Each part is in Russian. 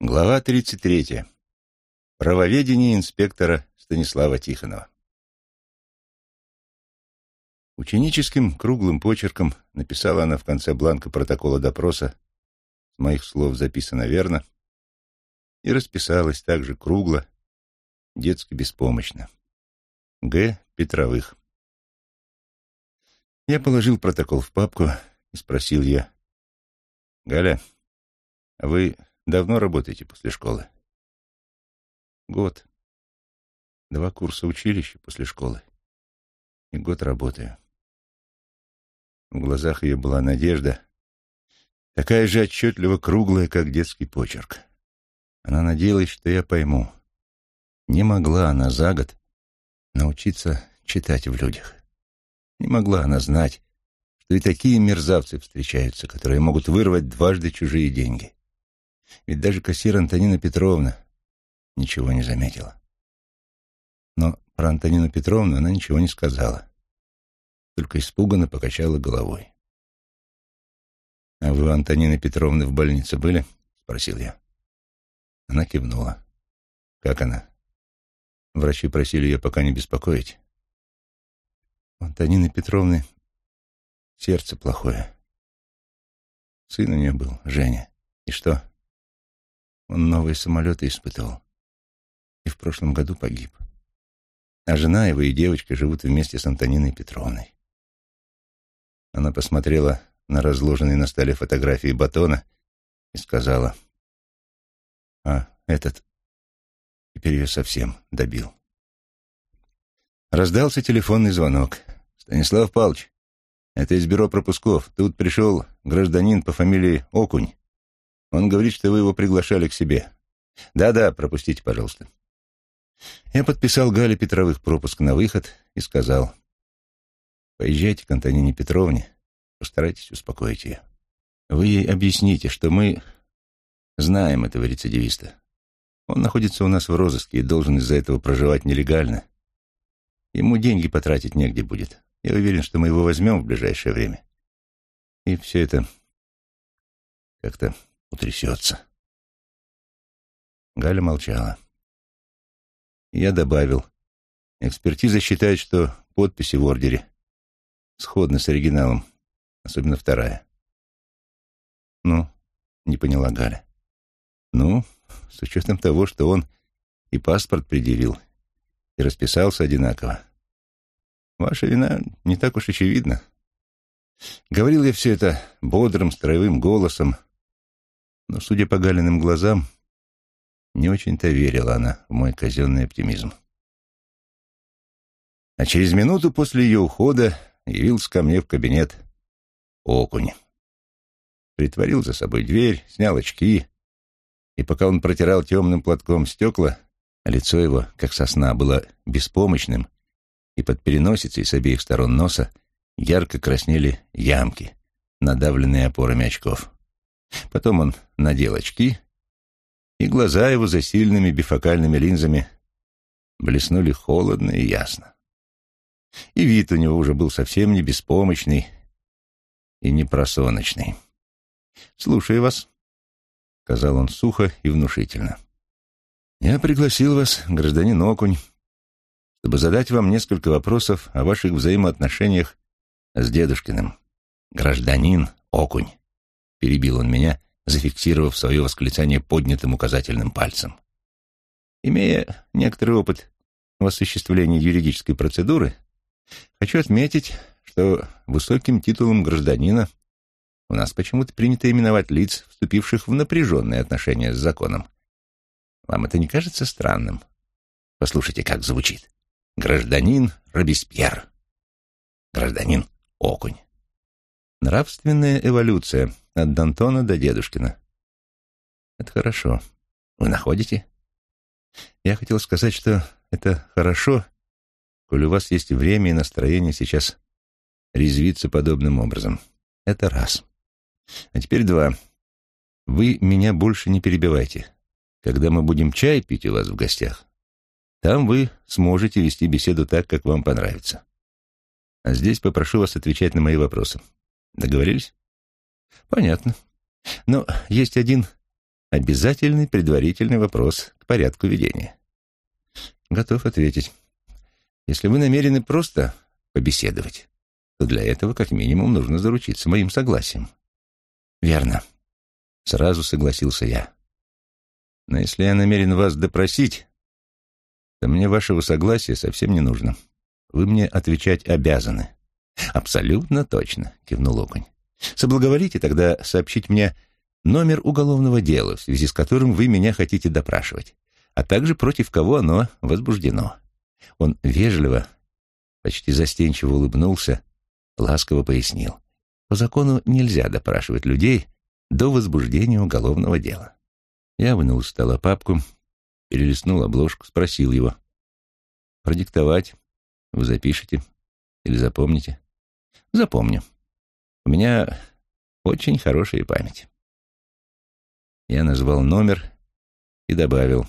Глава 33. Правоведение инспектора Станислава Тихонова. Ученическим круглым почерком написала она в конце бланка протокола допроса, с моих слов записано верно, и расписалась также кругло, детски беспомощно. Г. Петровых. Я положил протокол в папку и спросил я, «Галя, а вы Давно работаете после школы? Год. Два курса училища после школы. И год работаю. В глазах ее была надежда, такая же отчетливо круглая, как детский почерк. Она надеялась, что я пойму. Не могла она за год научиться читать в людях. Не могла она знать, что и такие мерзавцы встречаются, которые могут вырвать дважды чужие деньги. Ведь даже кассир Антонина Петровна ничего не заметила. Но про Антонину Петровну она ничего не сказала, только испуганно покачала головой. «А вы у Антонины Петровны в больнице были?» — спросил я. Она кивнула. «Как она?» Врачи просили ее пока не беспокоить. У Антонины Петровны сердце плохое. Сын у нее был, Женя. И что? Он новые самолеты испытывал. И в прошлом году погиб. А жена его и девочка живут вместе с Антониной Петровной. Она посмотрела на разложенные на столе фотографии батона и сказала, «А этот теперь ее совсем добил». Раздался телефонный звонок. «Станислав Павлович, это из бюро пропусков. Тут пришел гражданин по фамилии Окунь. Он говорит, что вы его приглашали к себе. Да-да, пропустите, пожалуйста. Я подписал Гале Петровых пропуск на выход и сказал, поезжайте к Антонине Петровне, постарайтесь успокоить ее. Вы ей объясните, что мы знаем этого рецидивиста. Он находится у нас в розыске и должен из-за этого проживать нелегально. Ему деньги потратить негде будет. Я уверен, что мы его возьмем в ближайшее время. И все это как-то утрясется. Галя молчала. Я добавил. Экспертиза считает, что подписи в ордере сходны с оригиналом, особенно вторая. Ну, не поняла Галя. Ну, с учетом того, что он и паспорт предъявил, и расписался одинаково. Ваша вина не так уж очевидна. Говорил я все это бодрым, строевым голосом, но, судя по Галиным глазам, не очень-то верила она в мой казенный оптимизм. А через минуту после ее ухода явился ко мне в кабинет окунь. Притворил за собой дверь, снял очки, и пока он протирал темным платком стекла, лицо его, как сосна, было беспомощным, и под переносицей с обеих сторон носа ярко краснели ямки, надавленные опорами очков. Потом он надел очки, и глаза его за сильными бифокальными линзами блеснули холодно и ясно. И вид у него уже был совсем не беспомощный и не просоночный. «Слушаю вас», — сказал он сухо и внушительно. «Я пригласил вас, гражданин Окунь, чтобы задать вам несколько вопросов о ваших взаимоотношениях с дедушкиным. Гражданин Окунь. — перебил он меня, зафиксировав свое восклицание поднятым указательным пальцем. «Имея некоторый опыт в осуществлении юридической процедуры, хочу отметить, что высоким титулом гражданина у нас почему-то принято именовать лиц, вступивших в напряженные отношения с законом. Вам это не кажется странным? Послушайте, как звучит. Гражданин Робеспьер. Гражданин Окунь. Нравственная эволюция от Д'Антона до Дедушкина. Это хорошо. Вы находите? Я хотел сказать, что это хорошо, коль у вас есть время и настроение сейчас резвиться подобным образом. Это раз. А теперь два. Вы меня больше не перебивайте. Когда мы будем чай пить у вас в гостях, там вы сможете вести беседу так, как вам понравится. А здесь попрошу вас отвечать на мои вопросы. Договорились? Понятно. Но есть один обязательный предварительный вопрос к порядку ведения. Готов ответить. Если вы намерены просто побеседовать, то для этого как минимум нужно заручиться моим согласием. Верно. Сразу согласился я. Но если я намерен вас допросить, то мне вашего согласия совсем не нужно. Вы мне отвечать обязаны. Абсолютно точно, кивнул Окунь. Соблаговолите тогда сообщить мне номер уголовного дела, в связи с которым вы меня хотите допрашивать, а также против кого оно возбуждено. Он вежливо, почти застенчиво улыбнулся, ласково пояснил. По закону нельзя допрашивать людей до возбуждения уголовного дела. Я вынул из стола папку, перелистнул обложку, спросил его. «Продиктовать? Вы запишете? Или запомните?» «Запомню. У меня очень хорошая память». Я назвал номер и добавил.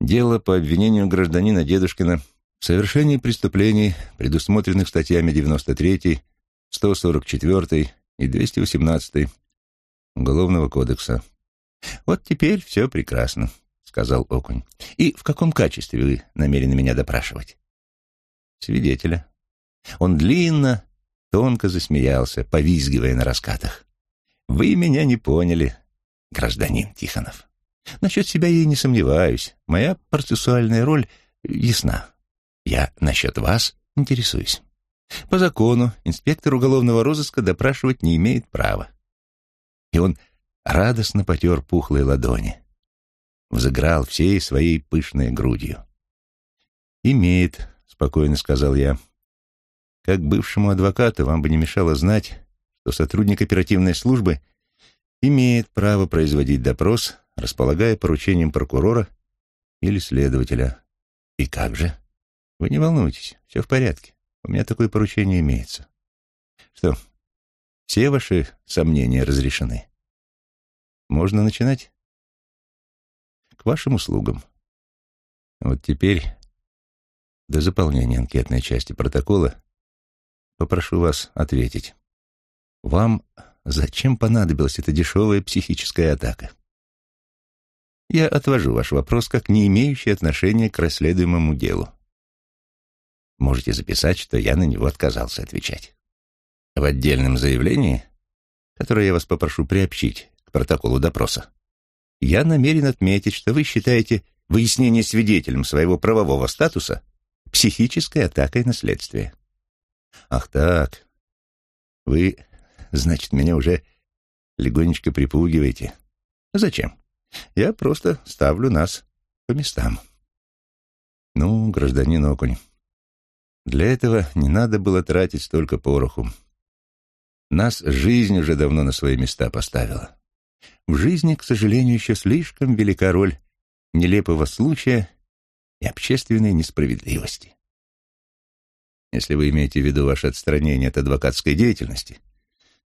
«Дело по обвинению гражданина Дедушкина в совершении преступлений, предусмотренных статьями 93, 144 и 218 Уголовного кодекса. Вот теперь все прекрасно, сказал Окунь. И в каком качестве вы намерены меня допрашивать? Свидетеля. Он длинно, тонко засмеялся, повизгивая на раскатах. Вы меня не поняли, гражданин Тихонов. Насчет себя я и не сомневаюсь. Моя процессуальная роль ясна. Я насчет вас интересуюсь. По закону инспектор уголовного розыска допрашивать не имеет права. И он радостно потер пухлые ладони. Взыграл всей своей пышной грудью. «Имеет», — спокойно сказал я. «Как бывшему адвокату вам бы не мешало знать, что сотрудник оперативной службы имеет право производить допрос, располагая поручением прокурора или следователя. И как же?» Вы не волнуйтесь, все в порядке. У меня такое поручение имеется. Что, все ваши сомнения разрешены? Можно начинать? К вашим услугам. Вот теперь, до заполнения анкетной части протокола, попрошу вас ответить. Вам зачем понадобилась эта дешевая психическая атака? Я отвожу ваш вопрос как не имеющий отношения к расследуемому делу. Можете записать, что я на него отказался отвечать. В отдельном заявлении, которое я вас попрошу приобщить к протоколу допроса, я намерен отметить, что вы считаете выяснение свидетелем своего правового статуса психической атакой на следствие. Ах так, вы, значит, меня уже легонечко припугиваете. Зачем? Я просто ставлю нас по местам. Ну, гражданин Окунь, для этого не надо было тратить столько пороху. Нас жизнь уже давно на свои места поставила. В жизни, к сожалению, еще слишком велика роль нелепого случая и общественной несправедливости. Если вы имеете в виду ваше отстранение от адвокатской деятельности,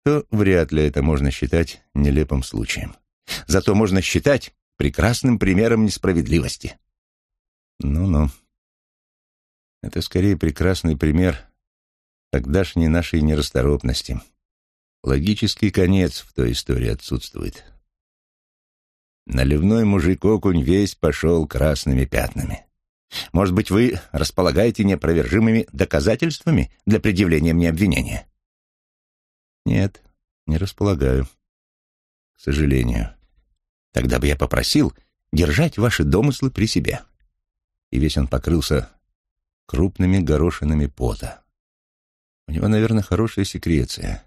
то вряд ли это можно считать нелепым случаем. Зато можно считать прекрасным примером несправедливости. Ну-ну. Это скорее прекрасный пример тогдашней нашей нерасторопности. Логический конец в той истории отсутствует. Наливной мужик-окунь весь пошел красными пятнами. Может быть, вы располагаете неопровержимыми доказательствами для предъявления мне обвинения? Нет, не располагаю. К сожалению. Тогда бы я попросил держать ваши домыслы при себе. И весь он покрылся крупными горошинами пота. У него, наверное, хорошая секреция.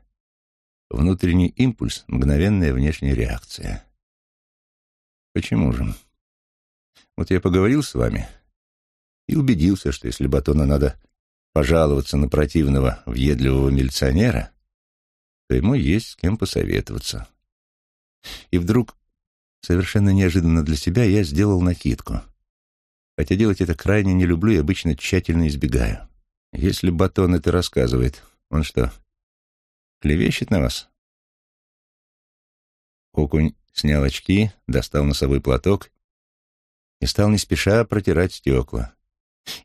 Внутренний импульс — мгновенная внешняя реакция. Почему же? Вот я поговорил с вами и убедился, что если Батона надо пожаловаться на противного въедливого милиционера, то ему есть с кем посоветоваться. И вдруг, совершенно неожиданно для себя, я сделал накидку — Хотя делать это крайне не люблю и обычно тщательно избегаю. Если Батон это рассказывает, он что, клевещет на вас? Окунь снял очки, достал носовой платок и стал не спеша протирать стекла.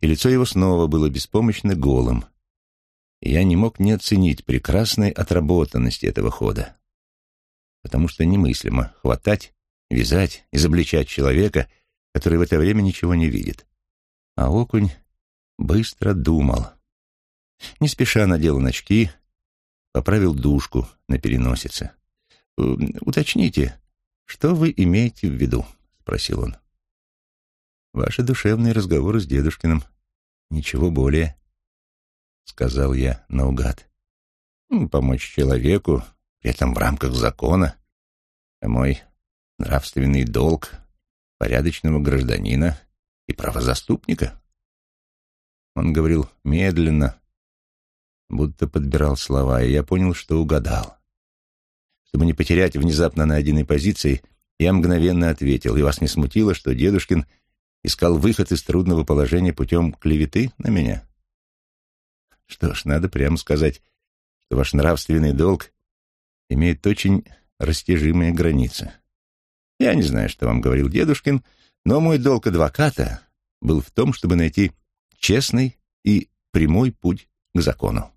И лицо его снова было беспомощно голым. Я не мог не оценить прекрасной отработанности этого хода. Потому что немыслимо хватать вязать, изобличать человека, который в это время ничего не видит. А окунь быстро думал. Не спеша надел очки, поправил дужку на переносице. «Э, «Уточните, что вы имеете в виду?» — спросил он. «Ваши душевные разговоры с дедушкиным. Ничего более», — сказал я наугад. «Помочь человеку, при этом в рамках закона, мой нравственный долг порядочного гражданина и правозаступника». Он говорил медленно, будто подбирал слова, и я понял, что угадал. Чтобы не потерять внезапно найденной позиции, я мгновенно ответил, и вас не смутило, что дедушкин искал выход из трудного положения путем клеветы на меня? Что ж, надо прямо сказать, что ваш нравственный долг имеет очень растяжимые границы. Я не знаю, что вам говорил дедушкин, но мой долг адвоката был в том, чтобы найти честный и прямой путь к закону.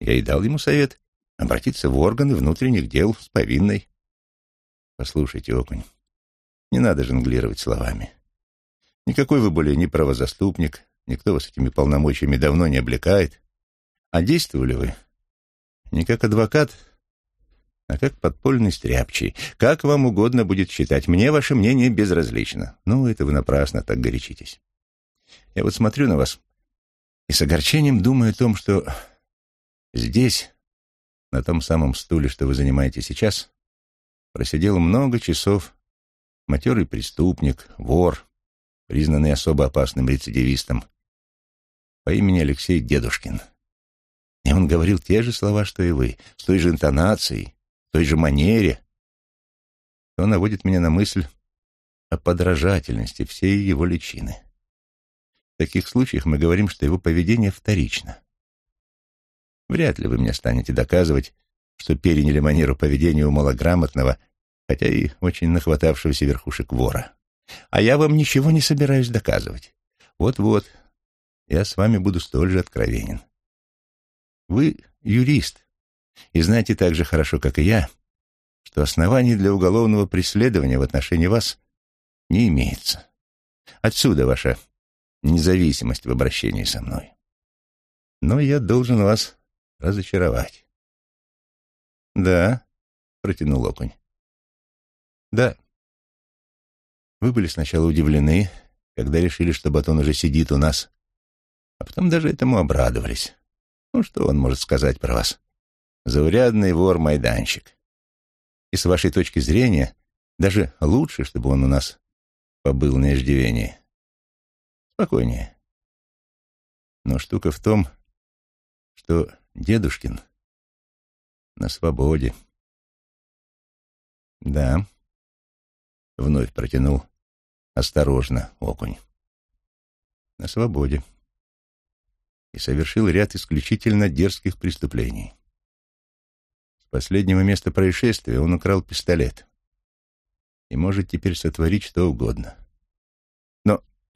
Я и дал ему совет обратиться в органы внутренних дел с повинной. Послушайте, окунь, не надо жонглировать словами. Никакой вы более не правозаступник, никто вас этими полномочиями давно не облекает. А действовали вы не как адвокат, а как подпольный стряпчий. Как вам угодно будет считать. Мне ваше мнение безразлично. Ну, это вы напрасно так горячитесь. Я вот смотрю на вас и с огорчением думаю о том, что здесь, на том самом стуле, что вы занимаете сейчас, просидел много часов матерый преступник, вор, признанный особо опасным рецидивистом, по имени Алексей Дедушкин. И он говорил те же слова, что и вы, с той же интонацией, в той же манере. То наводит меня на мысль о подражательности всей его личины. В таких случаях мы говорим, что его поведение вторично. Вряд ли вы мне станете доказывать, что переняли манеру поведения у малограмотного, хотя и очень нахватавшегося верхушек вора. А я вам ничего не собираюсь доказывать. Вот-вот, я с вами буду столь же откровенен. Вы юрист, и знаете так же хорошо, как и я, что оснований для уголовного преследования в отношении вас не имеется. Отсюда ваша независимость в обращении со мной. Но я должен вас разочаровать. Да, протянул окунь. Да. Вы были сначала удивлены, когда решили, что батон уже сидит у нас, а потом даже этому обрадовались. Ну, что он может сказать про вас? Заурядный вор-майданщик. И с вашей точки зрения, даже лучше, чтобы он у нас побыл на иждивении. Спокойнее. Но штука в том, что дедушкин на свободе. Да, вновь протянул осторожно окунь. На свободе. И совершил ряд исключительно дерзких преступлений. С последнего места происшествия он украл пистолет и может теперь сотворить что угодно.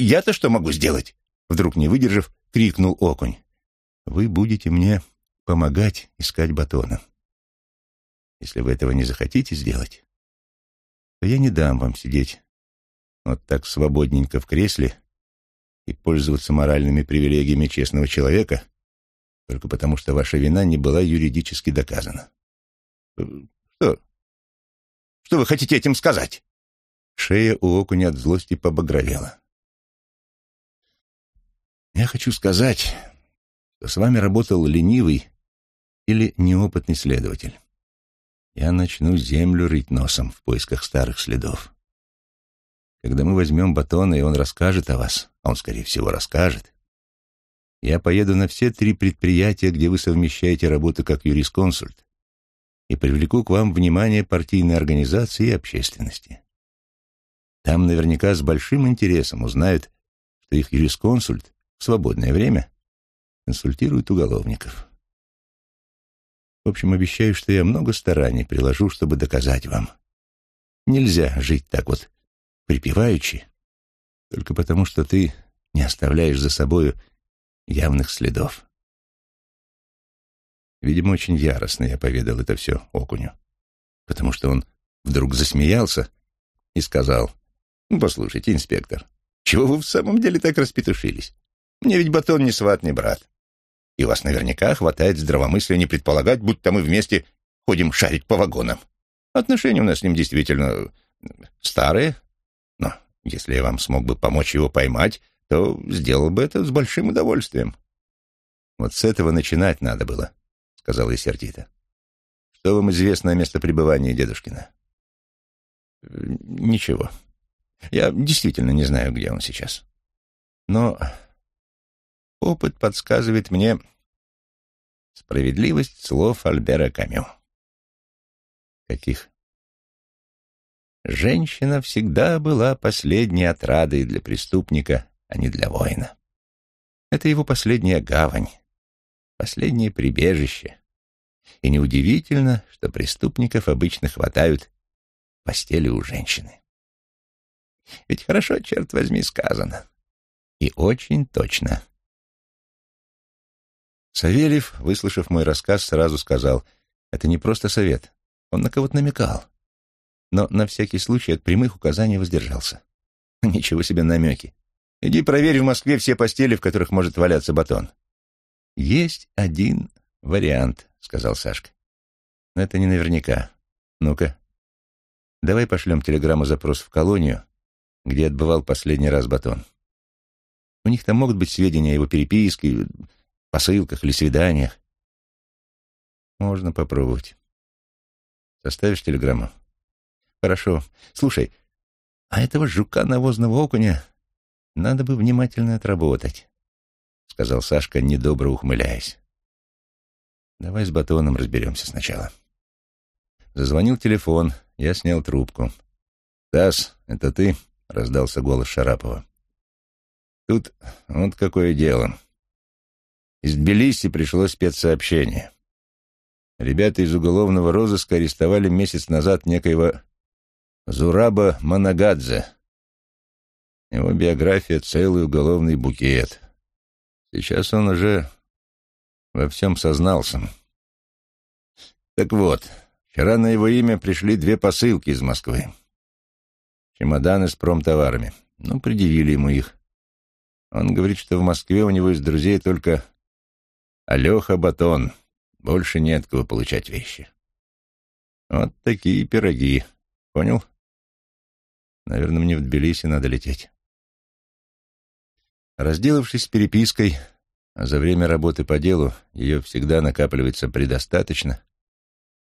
Я-то что могу сделать?» Вдруг не выдержав, крикнул окунь. «Вы будете мне помогать искать батона. Если вы этого не захотите сделать, то я не дам вам сидеть вот так свободненько в кресле и пользоваться моральными привилегиями честного человека только потому, что ваша вина не была юридически доказана. Что? Что вы хотите этим сказать? Шея у окуня от злости побагровела. Я хочу сказать, что с вами работал ленивый или неопытный следователь. Я начну землю рыть носом в поисках старых следов. Когда мы возьмем батона, и он расскажет о вас, а он, скорее всего, расскажет, я поеду на все три предприятия, где вы совмещаете работу как юрисконсульт, и привлеку к вам внимание партийной организации и общественности. Там наверняка с большим интересом узнают, что их юрисконсульт в свободное время консультирует уголовников. В общем, обещаю, что я много стараний приложу, чтобы доказать вам. Нельзя жить так вот припеваючи, только потому что ты не оставляешь за собою явных следов. Видимо, очень яростно я поведал это все окуню, потому что он вдруг засмеялся и сказал, «Ну, послушайте, инспектор, чего вы в самом деле так распетушились? Мне ведь батон не сват, не брат. И вас наверняка хватает здравомыслия не предполагать, будто мы вместе ходим шарить по вагонам. Отношения у нас с ним действительно старые, но если я вам смог бы помочь его поймать, то сделал бы это с большим удовольствием. Вот с этого начинать надо было, — сказал я сердито. Что вам известно о местопребывании дедушкина? Ничего. Я действительно не знаю, где он сейчас. Но опыт подсказывает мне справедливость слов Альбера Камю. Каких? Женщина всегда была последней отрадой для преступника, а не для воина. Это его последняя гавань, последнее прибежище. И неудивительно, что преступников обычно хватают в постели у женщины. Ведь хорошо, черт возьми, сказано. И очень точно. Савельев, выслушав мой рассказ, сразу сказал, это не просто совет, он на кого-то намекал. Но на всякий случай от прямых указаний воздержался. Ничего себе намеки. Иди проверь в Москве все постели, в которых может валяться батон. Есть один вариант, сказал Сашка. Но это не наверняка. Ну-ка, давай пошлем телеграмму-запрос в колонию, где отбывал последний раз батон. У них там могут быть сведения о его переписке, посылках или свиданиях. Можно попробовать. Составишь телеграмму? Хорошо. Слушай, а этого жука навозного окуня надо бы внимательно отработать, сказал Сашка, недобро ухмыляясь. Давай с батоном разберемся сначала. Зазвонил телефон, я снял трубку. «Тасс, это ты?» — раздался голос Шарапова. «Тут вот какое дело. Из Тбилиси пришло спецсообщение. Ребята из уголовного розыска арестовали месяц назад некоего Зураба Манагадзе. Его биография — целый уголовный букет. Сейчас он уже во всем сознался. Так вот, вчера на его имя пришли две посылки из Москвы. Чемоданы с промтоварами. Ну, предъявили ему их. Он говорит, что в Москве у него из друзей только Алеха Батон. Больше нет кого получать вещи. Вот такие пироги. Понял? Наверное, мне в Тбилиси надо лететь. Разделавшись с перепиской, а за время работы по делу ее всегда накапливается предостаточно,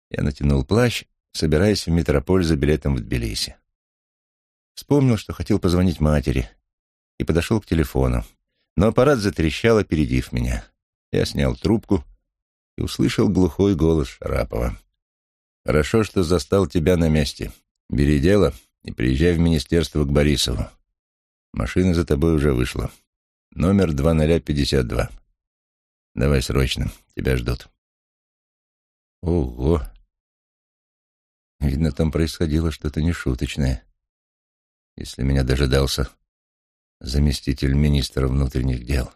я натянул плащ, собираясь в метрополь за билетом в Тбилиси. Вспомнил, что хотел позвонить матери, и подошел к телефону, но аппарат затрещал, опередив меня. Я снял трубку и услышал глухой голос Шарапова. «Хорошо, что застал тебя на месте. Бери дело и приезжай в министерство к Борисову. Машина за тобой уже вышла. Номер 2052. Давай срочно, тебя ждут». Ого! Видно, там происходило что-то нешуточное, если меня дожидался заместитель министра внутренних дел.